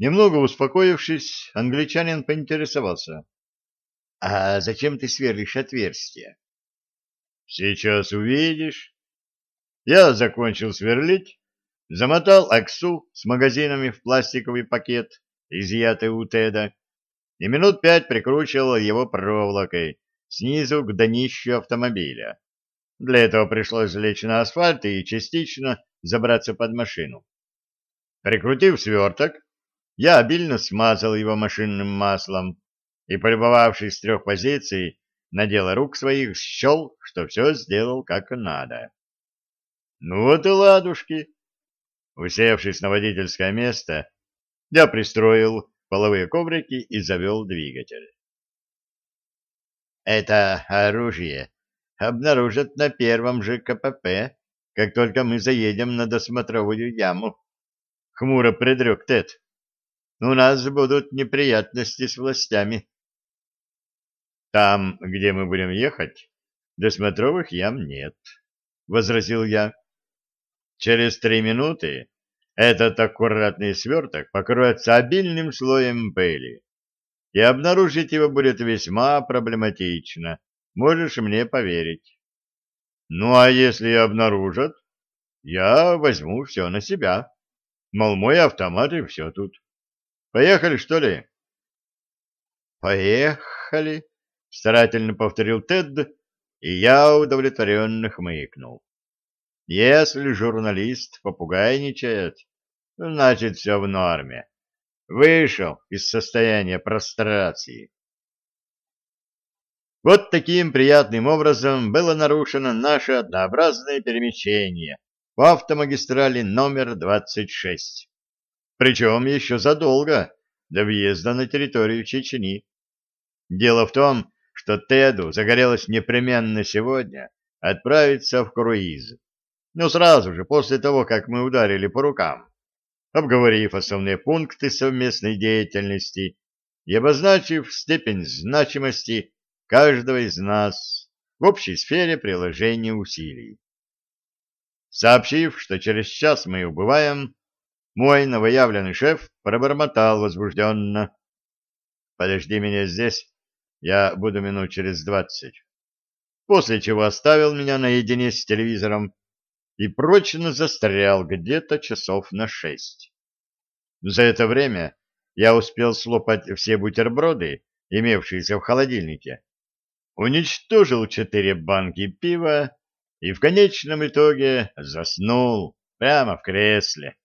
Немного успокоившись, англичанин поинтересовался. — А зачем ты сверлишь отверстие? — Сейчас увидишь. Я закончил сверлить, замотал аксу с магазинами в пластиковый пакет, изъятый у Теда, и минут пять прикручивал его проволокой снизу к днищу автомобиля. Для этого пришлось лечь на асфальт и частично забраться под машину. Прикрутив сверток, я обильно смазал его машинным маслом и, полюбовавшись с трех позиций, на рук своих счел, что все сделал как надо. Ну вот и ладушки. Усевшись на водительское место, я пристроил половые коврики и завел двигатель. Это оружие обнаружат на первом же КПП, как только мы заедем на досмотровую яму. Хмуро предрек Тед у нас будут неприятности с властями. Там, где мы будем ехать, досмотровых ям нет, — возразил я. Через три минуты этот аккуратный сверток покроется обильным слоем пыли, и обнаружить его будет весьма проблематично, можешь мне поверить. Ну, а если обнаружат, я возьму все на себя. Мол, мой автомат и все тут. Поехали, что ли? Поехали, старательно повторил Тед, и я удовлетворенно хмыкнул. Если журналист попугайничает, значит, все в норме. Вышел из состояния прострации. Вот таким приятным образом было нарушено наше однообразное перемещение по автомагистрали номер 26 причем еще задолго до въезда на территорию Чечни. Дело в том, что Теду загорелось непременно сегодня отправиться в круиз, но сразу же после того, как мы ударили по рукам, обговорив основные пункты совместной деятельности и обозначив степень значимости каждого из нас в общей сфере приложения усилий. Сообщив, что через час мы убываем, мой новоявленный шеф пробормотал возбужденно. «Подожди меня здесь, я буду минут через двадцать». После чего оставил меня наедине с телевизором и прочно застрял где-то часов на шесть. За это время я успел слопать все бутерброды, имевшиеся в холодильнике, уничтожил четыре банки пива и в конечном итоге заснул прямо в кресле.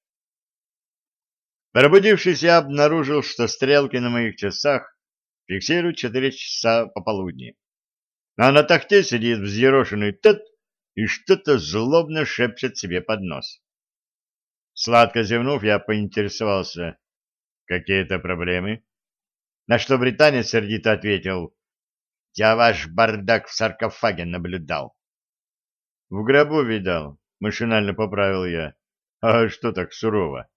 Пробудившись, я обнаружил, что стрелки на моих часах фиксируют четыре часа пополудни. А на тахте сидит взъерошенный Тед и что-то злобно шепчет себе под нос. Сладко зевнув, я поинтересовался, какие-то проблемы. На что британец сердито ответил, «Я ваш бардак в саркофаге наблюдал». «В гробу видал», — машинально поправил я. «А что так сурово?»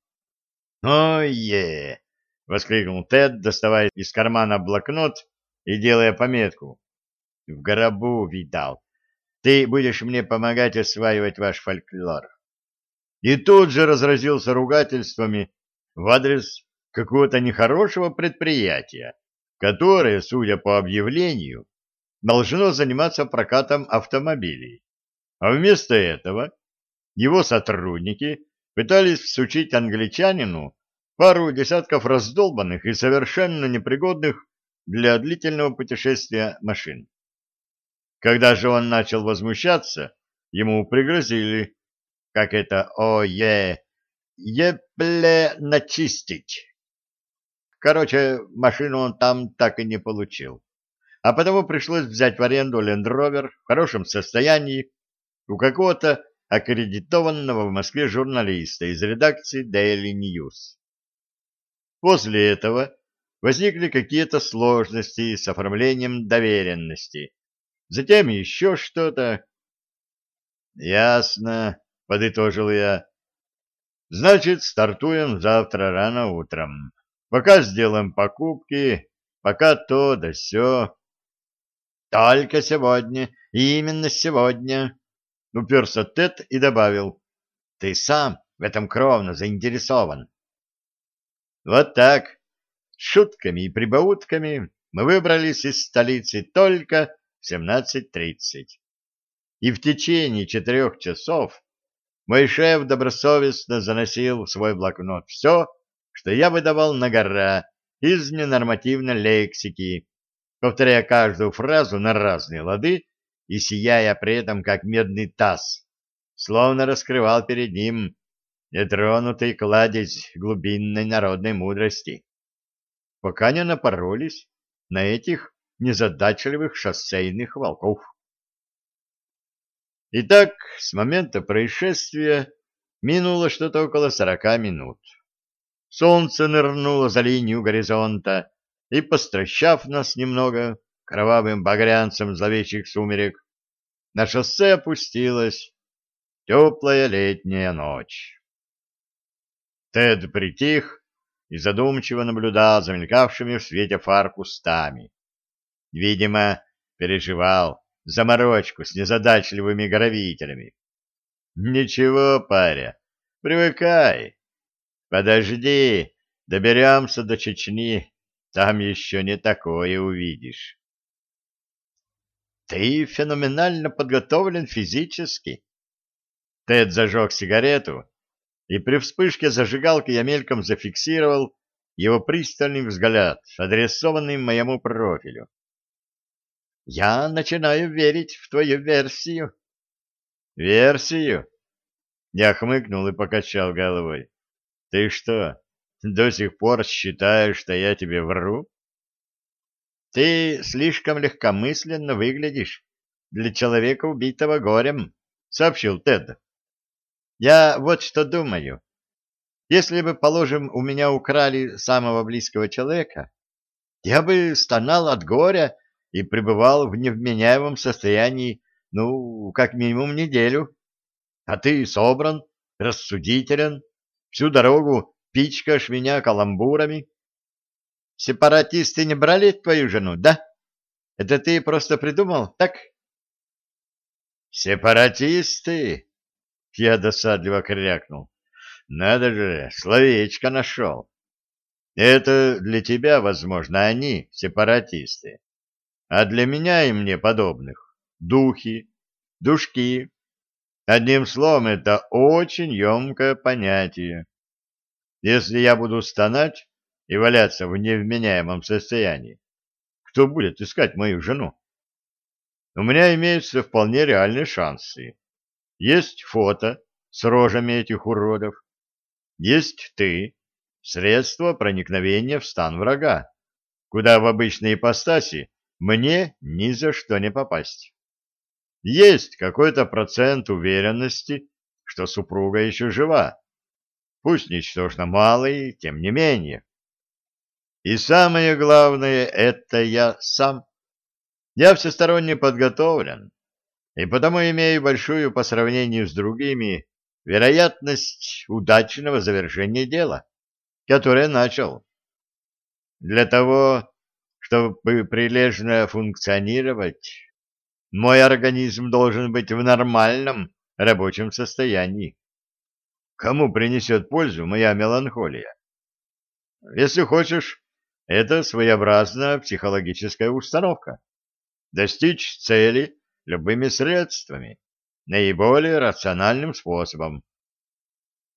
«Ой-е!» — воскликнул Тед, доставая из кармана блокнот и делая пометку. «В гробу видал. Ты будешь мне помогать осваивать ваш фольклор». И тут же разразился ругательствами в адрес какого-то нехорошего предприятия, которое, судя по объявлению, должно заниматься прокатом автомобилей. А вместо этого его сотрудники пытались всучить англичанину пару десятков раздолбанных и совершенно непригодных для длительного путешествия машин. Когда же он начал возмущаться, ему пригрозили, как это «О-е», «епле начистить». Короче, машину он там так и не получил. А потому пришлось взять в аренду Rover в хорошем состоянии у какого-то аккредитованного в Москве журналиста из редакции Daily News. После этого возникли какие-то сложности с оформлением доверенности. Затем еще что-то. «Ясно», — подытожил я. «Значит, стартуем завтра рано утром. Пока сделаем покупки, пока то да сё». «Только сегодня, именно сегодня», Уперся Тед и добавил. Ты сам в этом кровно заинтересован. Вот так, шутками и прибаутками мы выбрались из столицы только в 17.30. И в течение четырех часов мой шеф добросовестно заносил в свой блокнот все, что я выдавал на гора из ненормативной лексики, повторяя каждую фразу на разные лады и сияя при этом как медный таз, словно раскрывал перед ним нетронутый кладезь глубинной народной мудрости, пока не напоролись на этих незадачливых шоссейных волков. Итак, с момента происшествия минуло что-то около сорока минут. Солнце нырнуло за линию горизонта и, постращав нас немного кровавым багрянцем зловещих сумерек, на шоссе опустилась теплая летняя ночь. Тед притих и задумчиво наблюдал за мелькавшими в свете фар кустами. Видимо, переживал, заморочку с незадачливыми гравителями. Ничего, паря, привыкай. Подожди, доберемся до Чечни, там еще не такое увидишь. Ты феноменально подготовлен физически. Тед зажег сигарету, и при вспышке зажигалки я мельком зафиксировал его пристальный взгляд, адресованный моему профилю. Я начинаю верить в твою версию. Версию? Я хмыкнул и покачал головой. Ты что, до сих пор считаешь, что я тебе вру? Ты слишком легкомысленно выглядишь для человека, убитого горем, сообщил Тед. Я вот что думаю. Если бы, положим, у меня украли самого близкого человека, я бы стонал от горя и пребывал в невменяемом состоянии, ну, как минимум неделю. А ты собран, рассудителен, всю дорогу пичкаешь меня каламбурами. Сепаратисты не брали твою жену, да? Это ты просто придумал, так? Сепаратисты? Я досадливо крякнул. Надо же, словечко нашел. Это для тебя, возможно, они, сепаратисты а для меня и мне подобных — духи, душки. Одним словом, это очень емкое понятие. Если я буду стонать и валяться в невменяемом состоянии, кто будет искать мою жену? У меня имеются вполне реальные шансы. Есть фото с рожами этих уродов. Есть ты, средство проникновения в стан врага, куда в обычной ипостаси мне ни за что не попасть. Есть какой-то процент уверенности, что супруга еще жива. Пусть ничтожно малый, тем не менее. И самое главное — это я сам. Я всесторонне подготовлен, и потому имею большую по сравнению с другими вероятность удачного завершения дела, которое начал. Для того, чтобы прилежно функционировать, мой организм должен быть в нормальном рабочем состоянии. Кому принесет пользу моя меланхолия? Если хочешь, это своеобразная психологическая установка. Достичь цели любыми средствами, наиболее рациональным способом.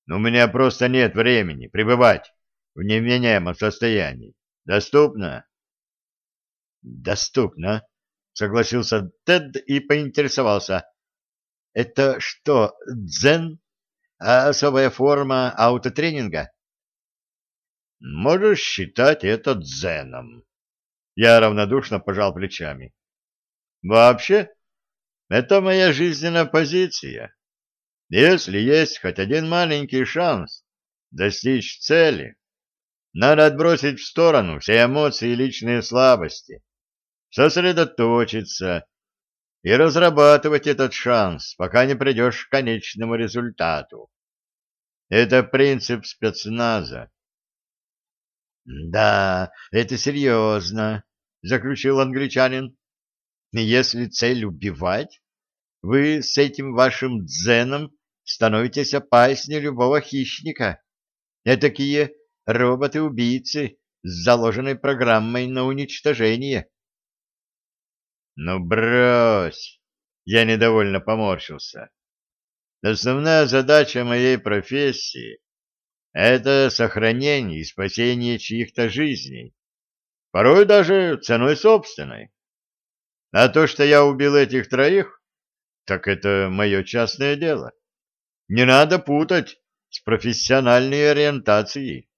Но у меня просто нет времени пребывать в невменяемом состоянии. Доступно? Доступно, согласился Тед и поинтересовался. Это что, дзен? А особая форма аутотренинга? Можешь считать это дзеном. Я равнодушно пожал плечами. Вообще, это моя жизненная позиция. Если есть хоть один маленький шанс достичь цели, надо отбросить в сторону все эмоции и личные слабости сосредоточиться и разрабатывать этот шанс, пока не придешь к конечному результату. Это принцип спецназа. — Да, это серьезно, — заключил англичанин. — Если цель убивать, вы с этим вашим дзеном становитесь опаснее любого хищника. Этакие роботы-убийцы с заложенной программой на уничтожение. Ну, брось! Я недовольно поморщился. Основная задача моей профессии — это сохранение и спасение чьих-то жизней, порой даже ценой собственной. А то, что я убил этих троих, так это мое частное дело. Не надо путать с профессиональной ориентацией.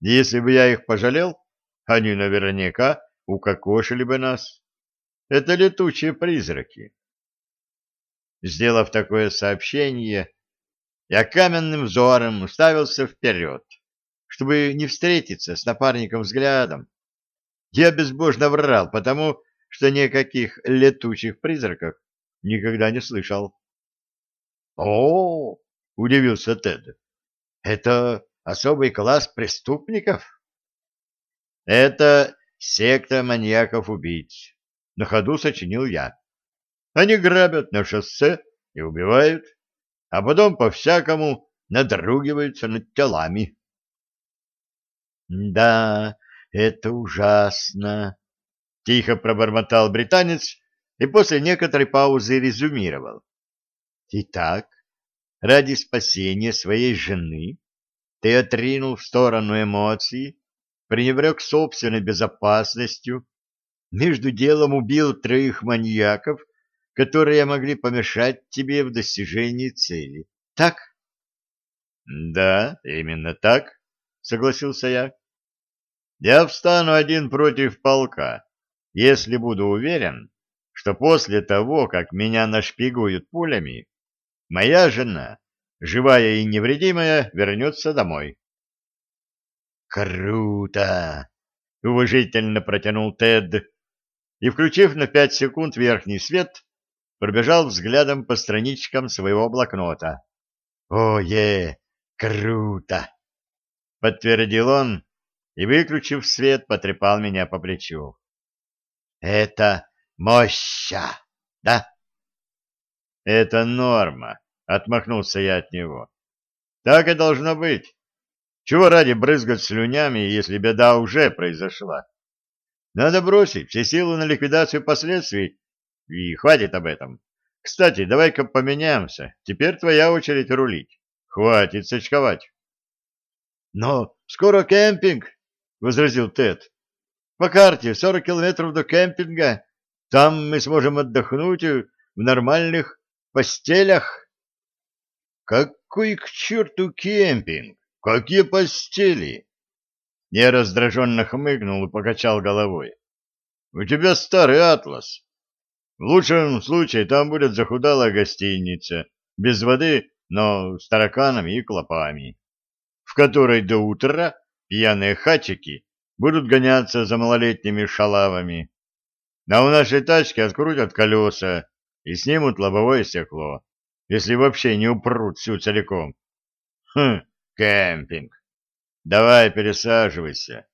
Если бы я их пожалел, они наверняка укокошили бы нас. Это летучие призраки. Сделав такое сообщение, я каменным взором уставился вперед, чтобы не встретиться с напарником взглядом. Я безбожно врал, потому что никаких летучих призраков никогда не слышал. О, удивился Тед. Это особый класс преступников? Это секта маньяков-убийц. На ходу сочинил я. Они грабят на шоссе и убивают, а потом по-всякому надругиваются над телами. Да, это ужасно, тихо пробормотал британец и после некоторой паузы резюмировал. Итак, ради спасения своей жены ты отринул в сторону эмоции, пренебрег собственной безопасностью, между делом убил троих маньяков, которые могли помешать тебе в достижении цели. Так? Да, именно так, согласился я. Я встану один против полка, если буду уверен, что после того, как меня нашпигуют пулями, моя жена, живая и невредимая, вернется домой. «Круто!» — уважительно протянул Тед и, включив на пять секунд верхний свет, пробежал взглядом по страничкам своего блокнота. «О-е! Круто!» — подтвердил он и, выключив свет, потрепал меня по плечу. «Это моща, да?» «Это норма», — отмахнулся я от него. «Так и должно быть. Чего ради брызгать слюнями, если беда уже произошла? Надо бросить все силы на ликвидацию последствий и хватит об этом. Кстати, давай-ка поменяемся. Теперь твоя очередь рулить. Хватит сочковать. Но скоро кемпинг, — возразил Тед. По карте 40 километров до кемпинга. Там мы сможем отдохнуть в нормальных постелях. Какой к черту кемпинг? Какие постели? Я раздраженно хмыгнул и покачал головой. У тебя старый атлас. В лучшем случае там будет захудалая гостиница, без воды, но с тараканами и клопами, в которой до утра пьяные хачики будут гоняться за малолетними шалавами. А у нашей тачки открутят колеса и снимут лобовое стекло, если вообще не упрут всю целиком. Хм, кемпинг. Давай пересаживайся.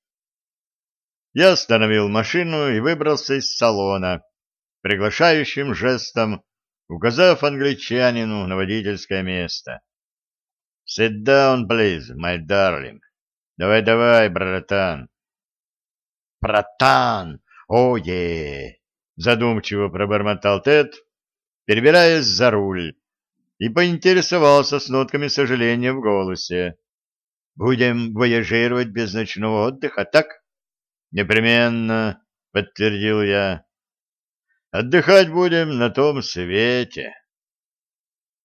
Я остановил машину и выбрался из салона приглашающим жестом указав англичанину на водительское место. «Sit down, please, my darling. Давай-давай, братан». «Братан! О-е!» — задумчиво пробормотал Тед, перебираясь за руль, и поинтересовался с нотками сожаления в голосе. «Будем вояжировать без ночного отдыха, так?» «Непременно», — подтвердил я. Отдыхать будем на том свете.